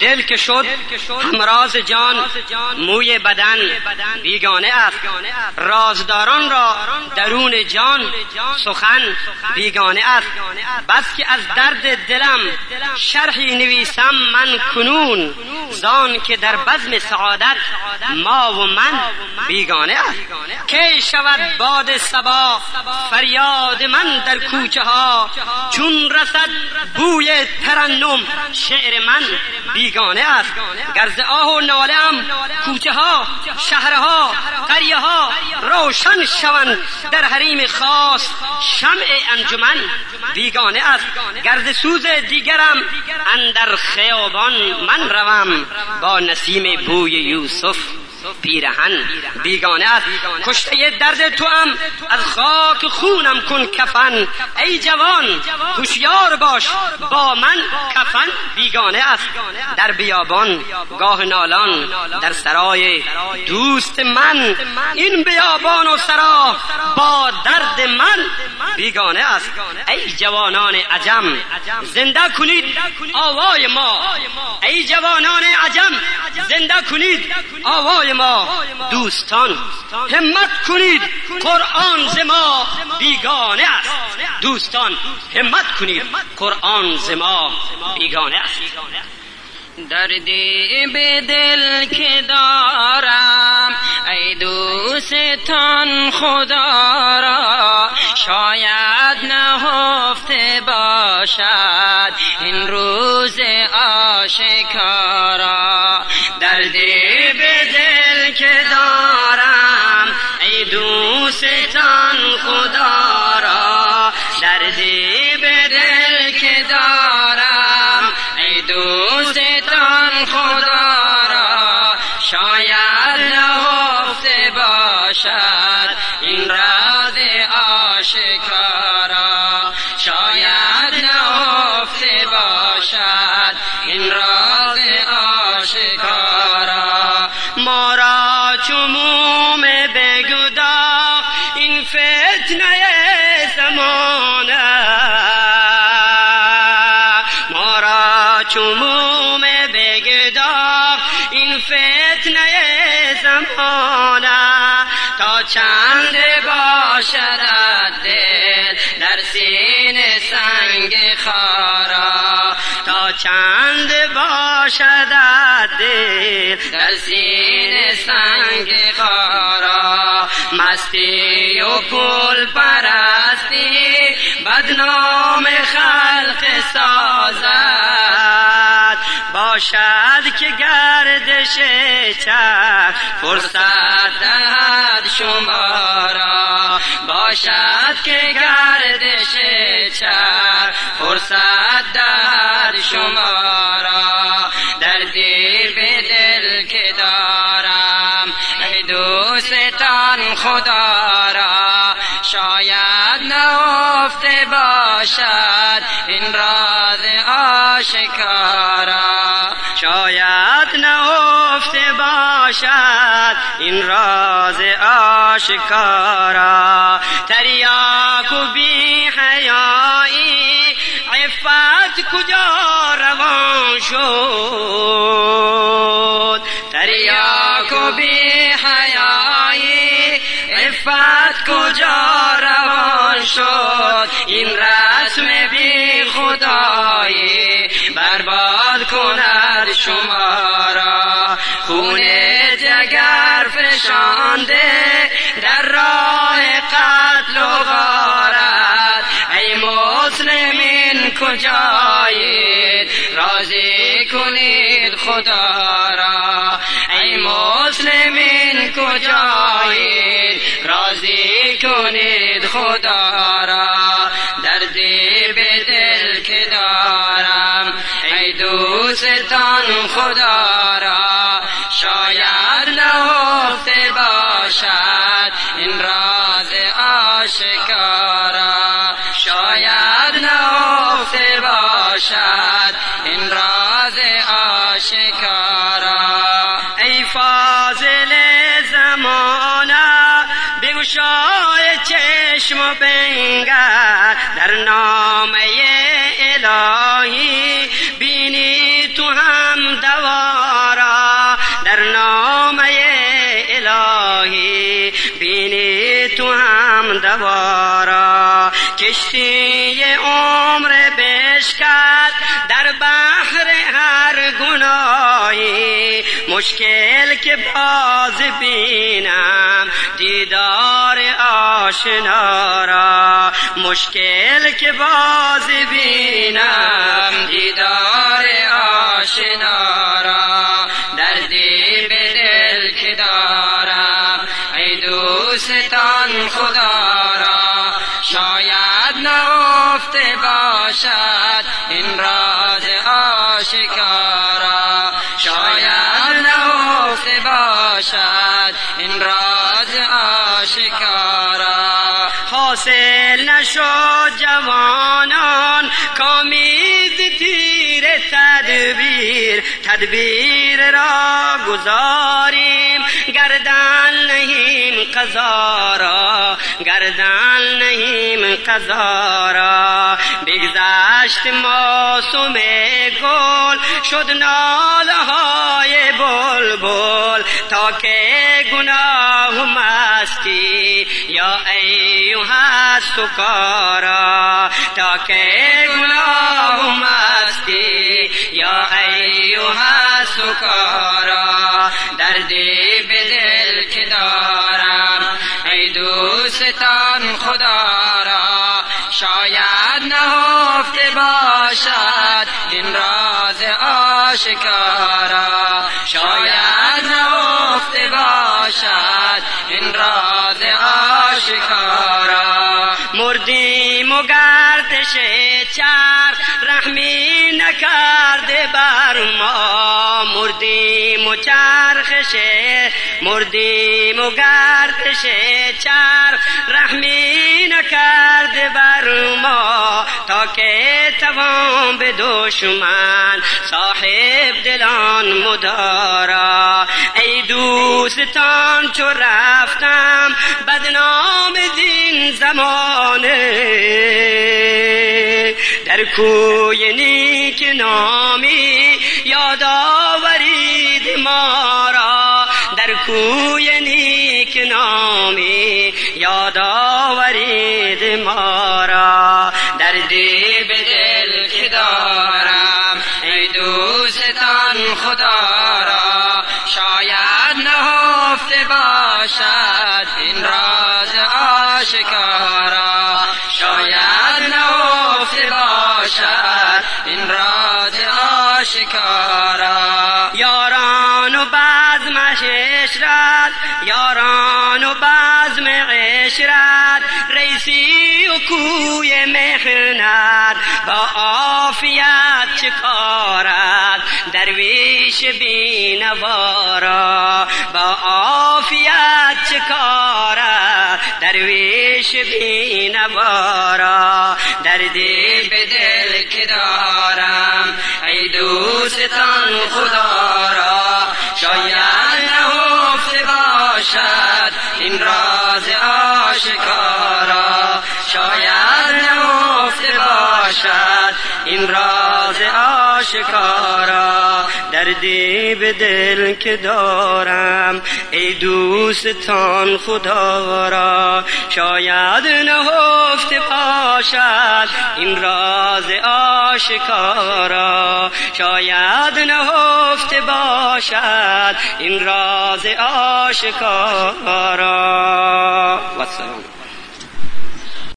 دل که شد همراز جان موی بدن بیگانه است. رازداران را درون جان سخن بیگانه است. بس که از درد دلم شرحی نویسم من کنون. زان که در بزم سعادت ما و من بیگانه است. کی شود باد سبا فریاد من در کوچه ها چون رسد بوی ترنم شعر من بیگانه است. گرز آه و ناله ام کوچه ها شهرها قریه ها روشن شوند در حریم خاص شمع انجمن. بیگانه است. گرز سوز دیگرم اندر خیابان من روم. با نسیم بوی یوسف پیرهن. بیگانه است کشته درد تو هم از خاک خونم کن کفن. ای جوان هوشیار باش با من کفن. بیگانه است در بیابان گاه نالان در سرای دوست من. این بیابان و سرا با درد من. بیگانه است ای جوانان عجم زنده کنید آوای ما. ای جوانان عجم زنده کنید آوای ما دوستان همت کنید قرآن ز ما بیگانه است. دوستان همت کنید قرآن ز ما بیگانه است. دردی به دل که دارم ای دوستان خدا را شاید نهفته باشد. این روز آشکارا دردی به خدا را شاید نهفته باشد. این راز آشکارا شاید نهفته باشد. این راز آشکارا ما را چموم بگدا زمانه تا چند باشد دل در سینه سنگ خارا. تا چند باشد دل در سینه سنگ خارا. مستی و پول پرستی بدنام خلق سازد. باشد که گردش چرخ فرصت دهد شما را. باشد که گردش چرخ فرصت دهد شما را. دردی به دل که دارم ای دوستان خدا را شاید باشد. این راز آشکارا شاید نهفته باشد. این راز آشکارا تریاک و بی حیایی عفت کجا روان شد؟ تریاک و بی حیایی عفت کجا روان شد؟ این بی خدایی برباد کند شما را. خون جگر فشانده در راه قتل و غارت. ای مسلمین کجایید راضی کنید خدا را. ای مسلمین کجایید راضی کنید خدا را. دردی به دوستان خدا را شاید نهفته باشد. این راز آشکارا شاید نهفته باشد. این راز آشکارا ای فاضل زمانه بگشای چشم و بنگر در نامه الهی. هم دوارا در نامه الهی. بینی تو هم دوارا. کشتی عمر بشکد در بحر هر گناهی. مشکل که باز بینم دیدار آشنا را. مشکل که باز بینم دیدار آشنا دردی به دل که دارم ای دوستان خدا را شاید نهفته باشد این راز آشکارا شاید نهفته باشد این راز آشکارا حاصل نشد جوانان کامید تیر تدبیر تدبیر را گذاریم گردن نهیم قضا را گردن نهیم قضا را. بگذشت موسم گل شد ناله های بلبل. تا که گناه مستی. یا ایوها سکارا تا که گناه مستی. یا ایوها سکارا دردی به دل که دارم. ای دوستان خدا را شاید نهفته باشد. این راز آشکارا شاید نهفته باشد این راز آشکارا. مردیم و گردش چرخ رحمی نکرده بر ما. مردیم و چرخش مردیم و گردش چرخ رحمی نکرده بر ما تا که توان به دشمن صاحب دلان مدارا. ای دوستان چو رفتم بدنام دین زمانه. در کوی نیک نامی یاد آورید ما را. کوی نیک نامی یاد آورید ما را. دردی به دل که دارم ای دوستان خدا را. شاید نهفته باشد این راز آشکارا شاید نهفته باشد این راز آشکارا یاران و بزم عشرت ریسی و کوی مهنت با عافیت چه کارد درویش بینوارا. با عافیت چه کارد درویش بینوارا. دردی به دل که دارم ای دوستان خدا را. شاید باشد. این راز آشکارا شاید نهفته باشد. این راز آشکارا دردی به دل که دارم ای دوستان خدا را شاید نهفته باشد این راز آشکارا. شاید نهفته باشد این راز آشکارا. و سلام